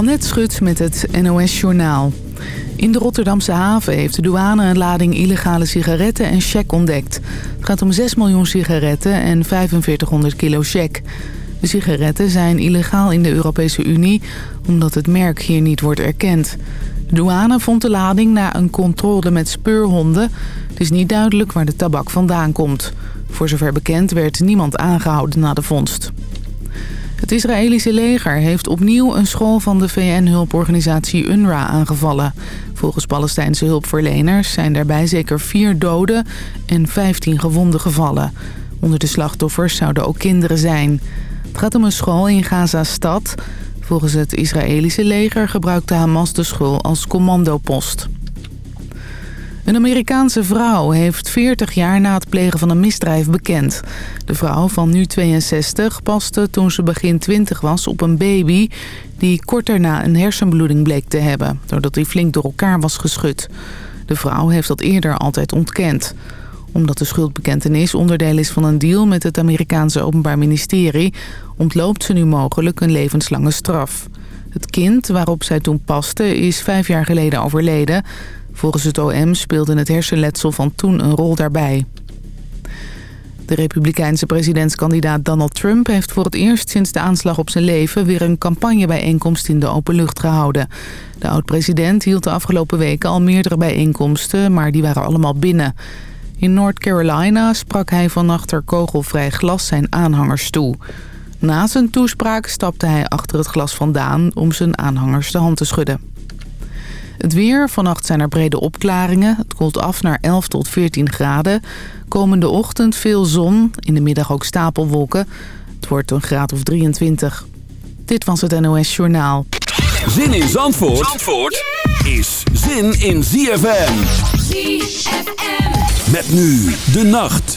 Annette Schut met het NOS Journaal. In de Rotterdamse haven heeft de douane een lading illegale sigaretten en cheque ontdekt. Het gaat om 6 miljoen sigaretten en 4500 kilo cheque. De sigaretten zijn illegaal in de Europese Unie omdat het merk hier niet wordt erkend. De douane vond de lading na een controle met speurhonden. Het is niet duidelijk waar de tabak vandaan komt. Voor zover bekend werd niemand aangehouden na de vondst. Het Israëlische leger heeft opnieuw een school van de VN-hulporganisatie UNRWA aangevallen. Volgens Palestijnse hulpverleners zijn daarbij zeker vier doden en 15 gewonden gevallen. Onder de slachtoffers zouden ook kinderen zijn. Het gaat om een school in Gaza-stad. Volgens het Israëlische leger gebruikte Hamas de school als commandopost. Een Amerikaanse vrouw heeft 40 jaar na het plegen van een misdrijf bekend. De vrouw van nu 62 paste toen ze begin 20 was op een baby... die kort daarna een hersenbloeding bleek te hebben... doordat hij flink door elkaar was geschud. De vrouw heeft dat eerder altijd ontkend. Omdat de schuldbekentenis onderdeel is van een deal met het Amerikaanse Openbaar Ministerie... ontloopt ze nu mogelijk een levenslange straf. Het kind waarop zij toen paste is vijf jaar geleden overleden... Volgens het OM speelde het hersenletsel van toen een rol daarbij. De republikeinse presidentskandidaat Donald Trump heeft voor het eerst sinds de aanslag op zijn leven weer een campagnebijeenkomst in de open lucht gehouden. De oud-president hield de afgelopen weken al meerdere bijeenkomsten, maar die waren allemaal binnen. In North Carolina sprak hij van achter kogelvrij glas zijn aanhangers toe. Na zijn toespraak stapte hij achter het glas vandaan om zijn aanhangers de hand te schudden. Het weer. Vannacht zijn er brede opklaringen. Het koelt af naar 11 tot 14 graden. Komende ochtend veel zon. In de middag ook stapelwolken. Het wordt een graad of 23. Dit was het NOS Journaal. Zin in Zandvoort, Zandvoort is zin in ZFM. ZFM. Met nu de nacht.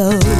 road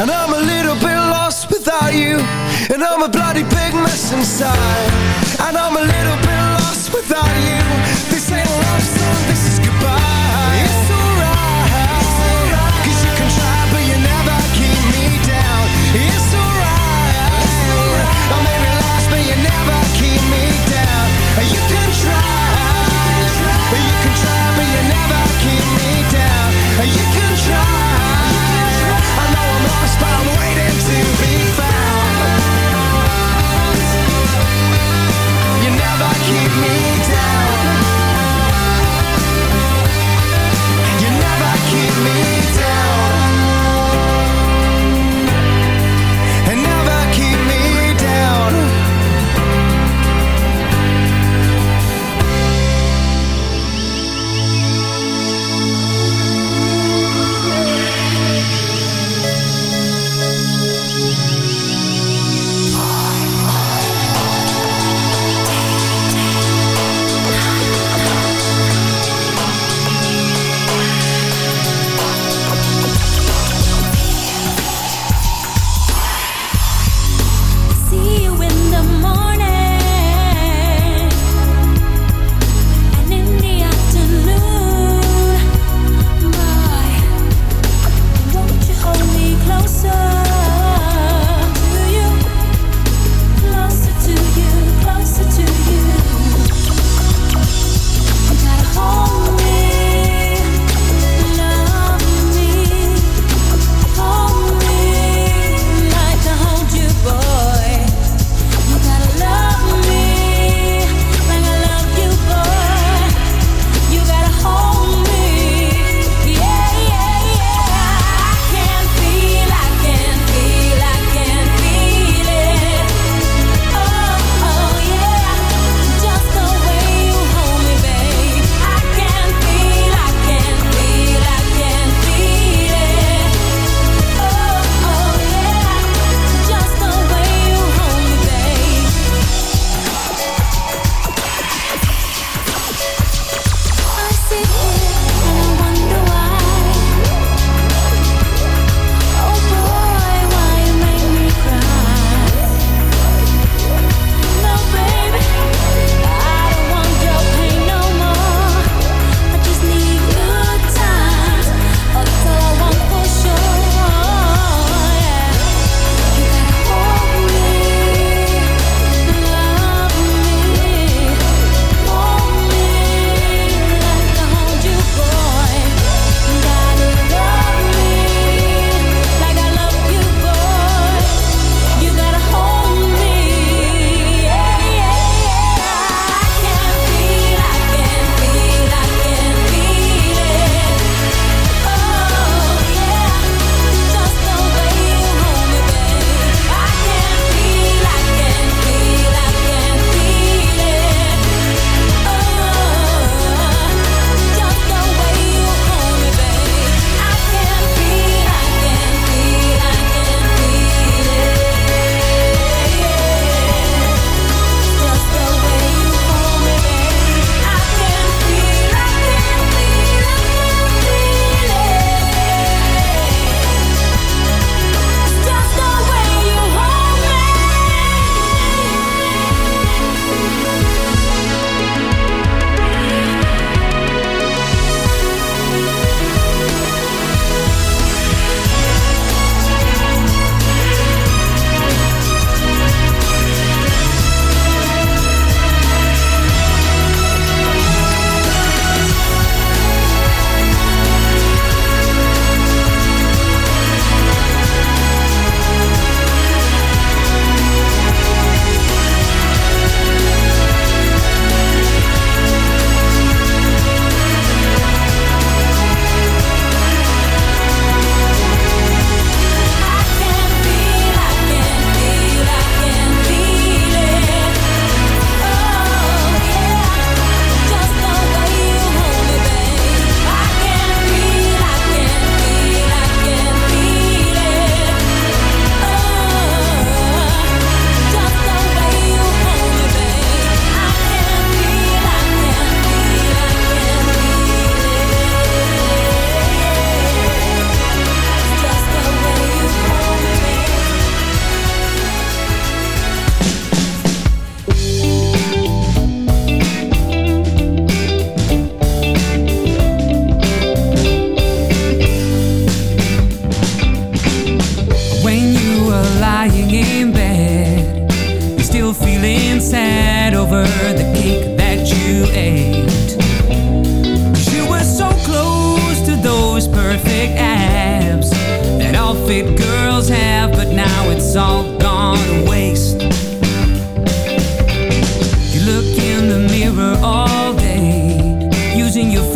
And I'm a little bit lost without you. And I'm a bloody big mess inside. And I'm a little bit lost without you. This ain't love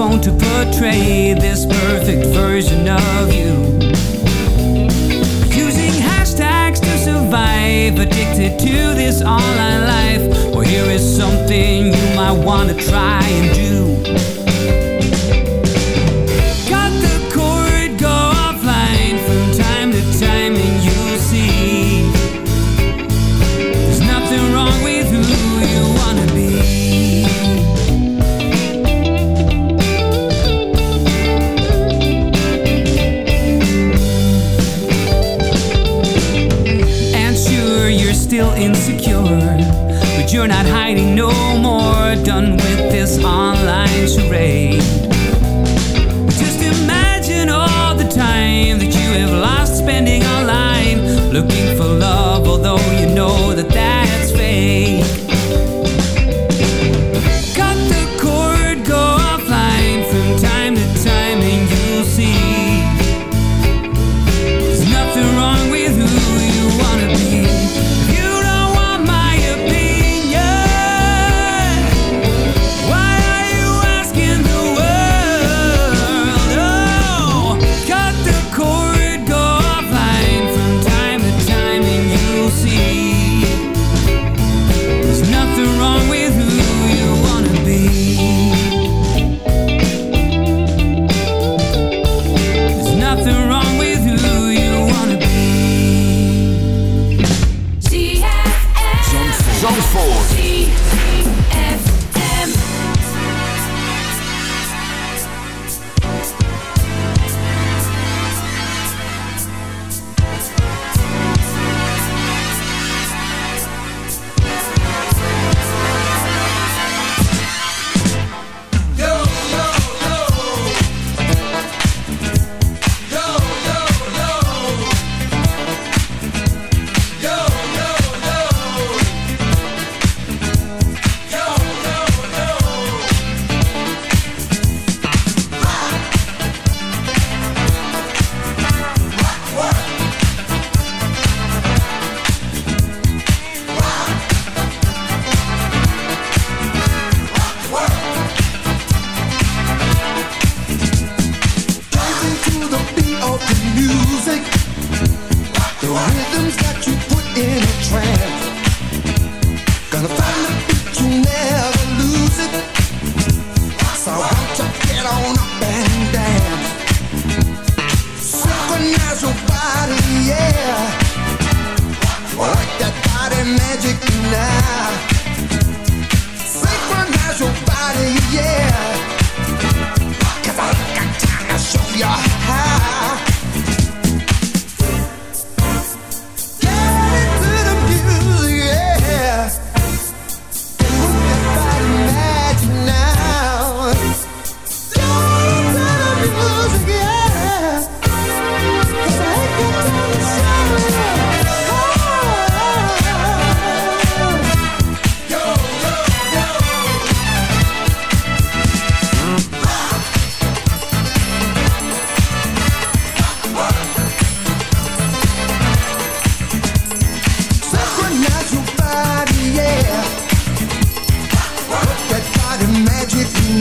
phone to portray this perfect version of you. Using hashtags to survive, addicted to this online life. Well, here is something you might want to try and do. You're not hiding no more. Done with this online charade.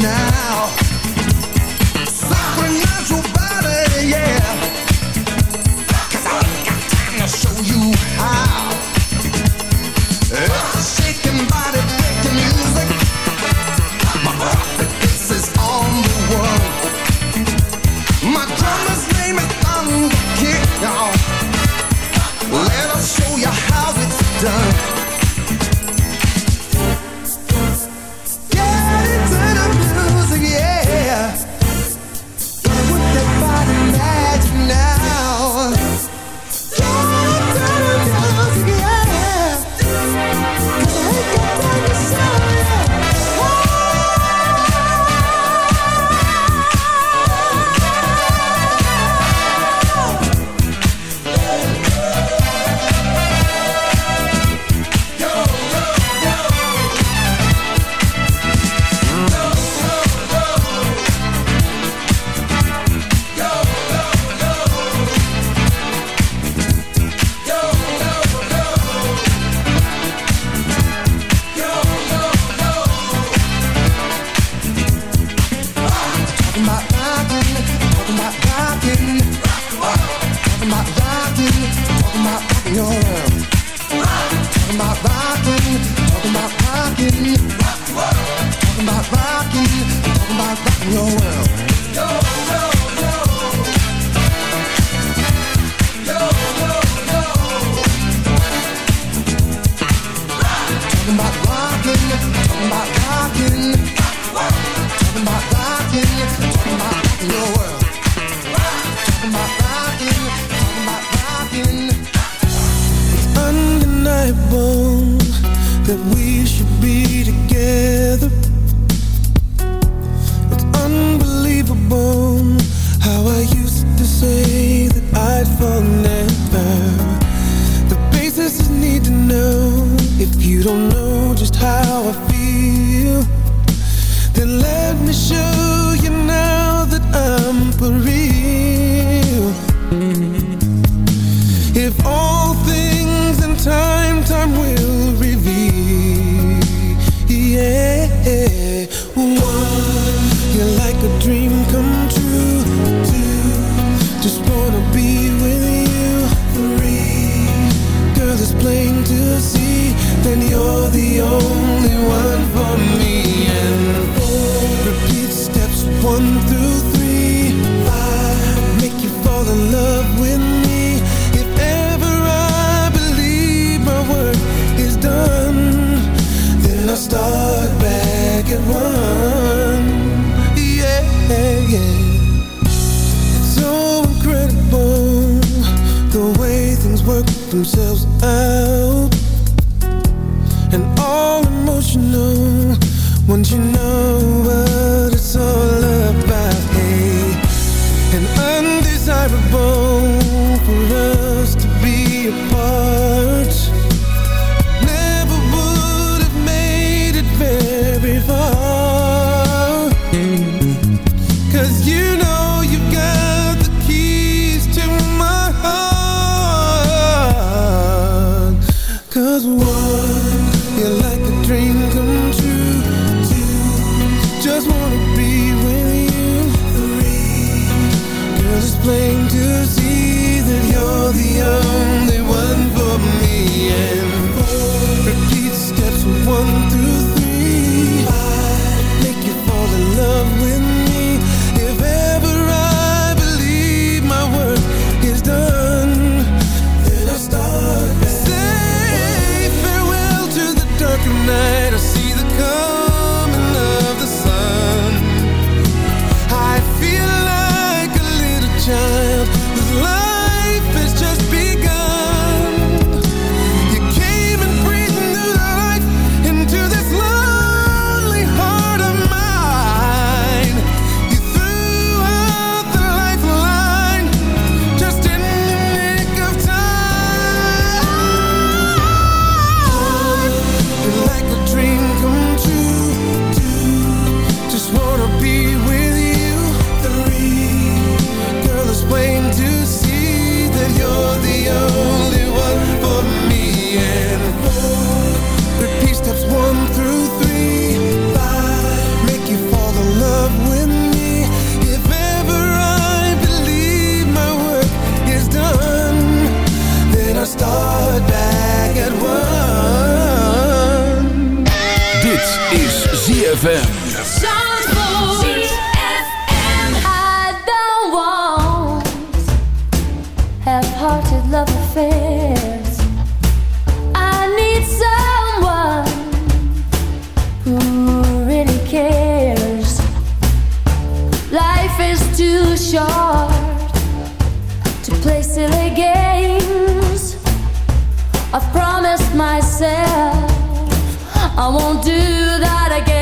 tonight. I've promised myself I won't do that again.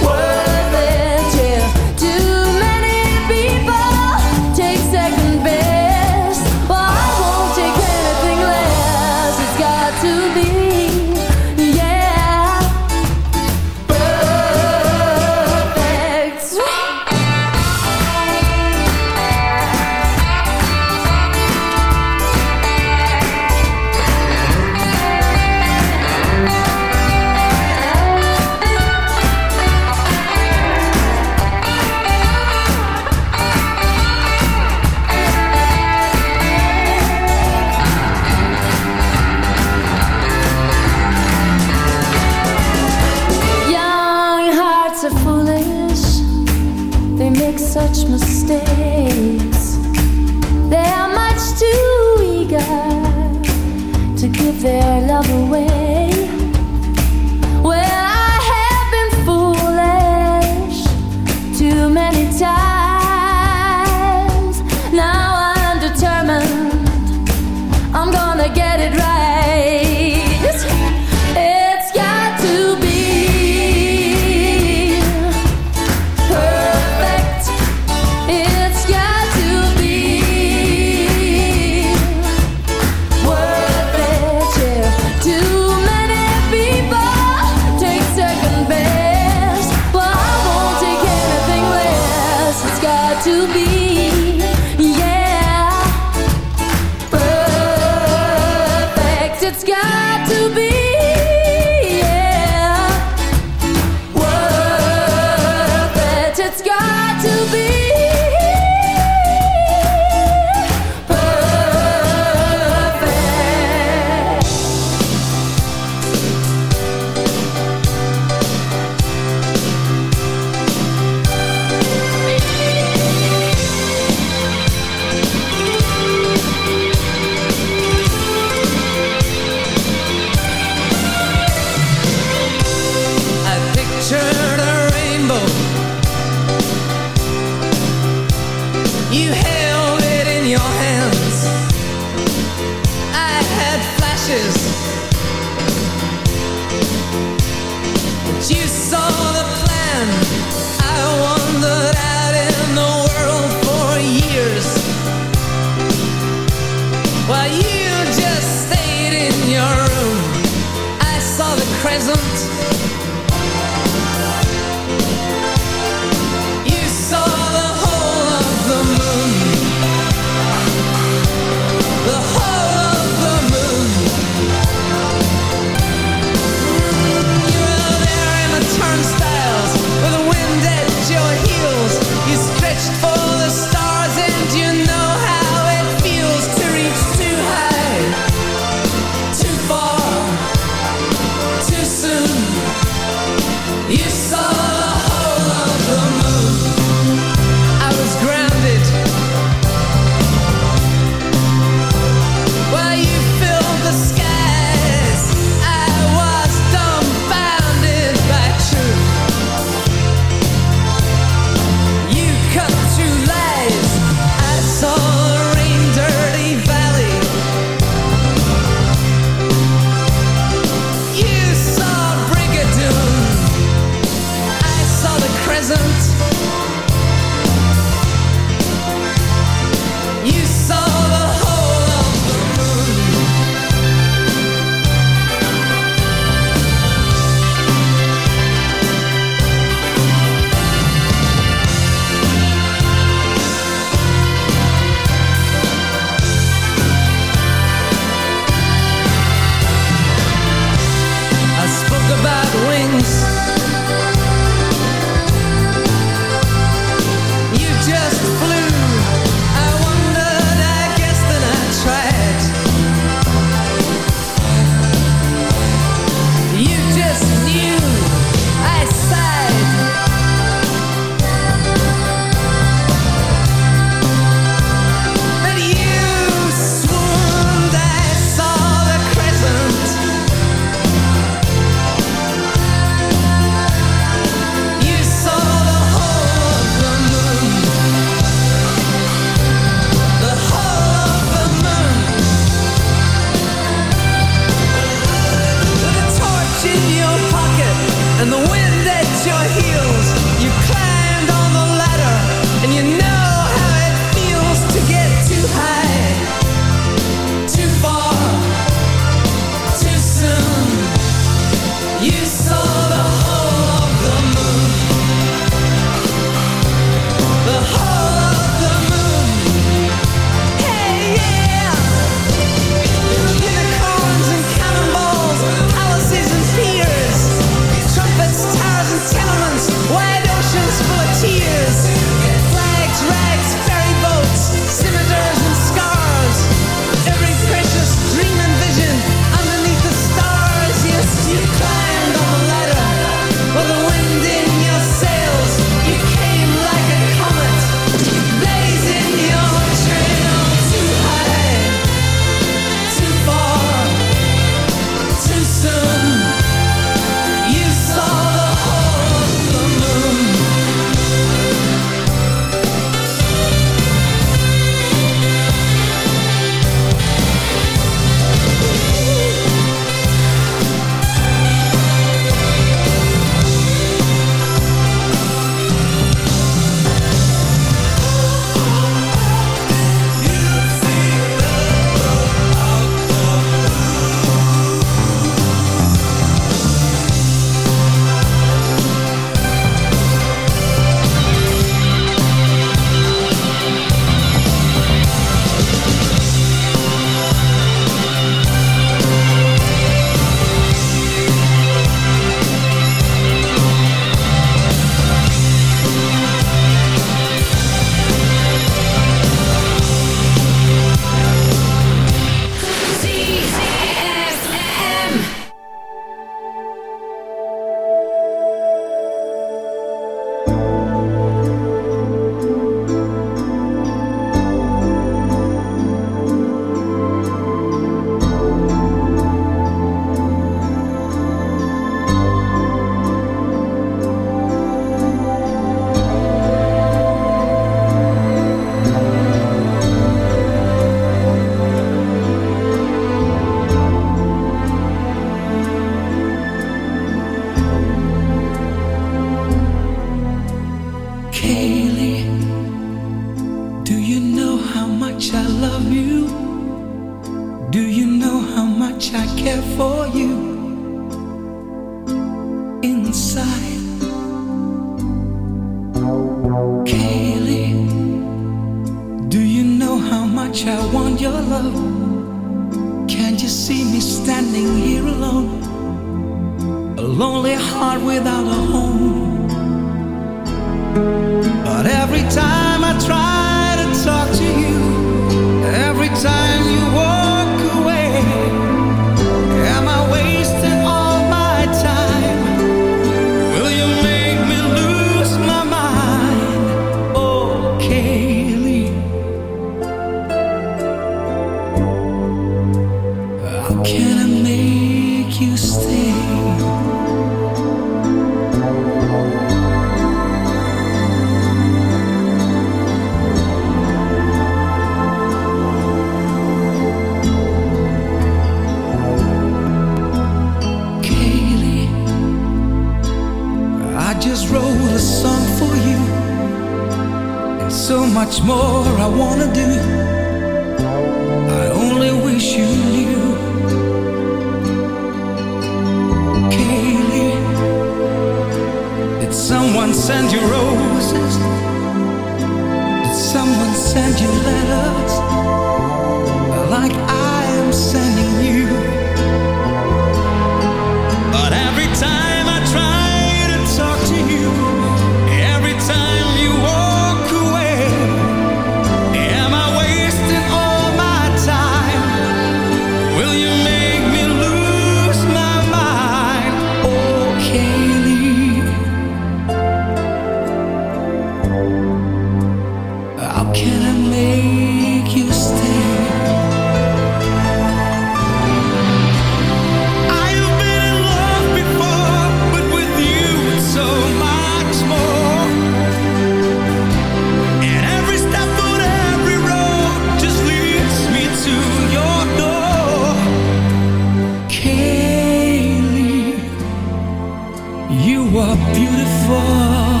before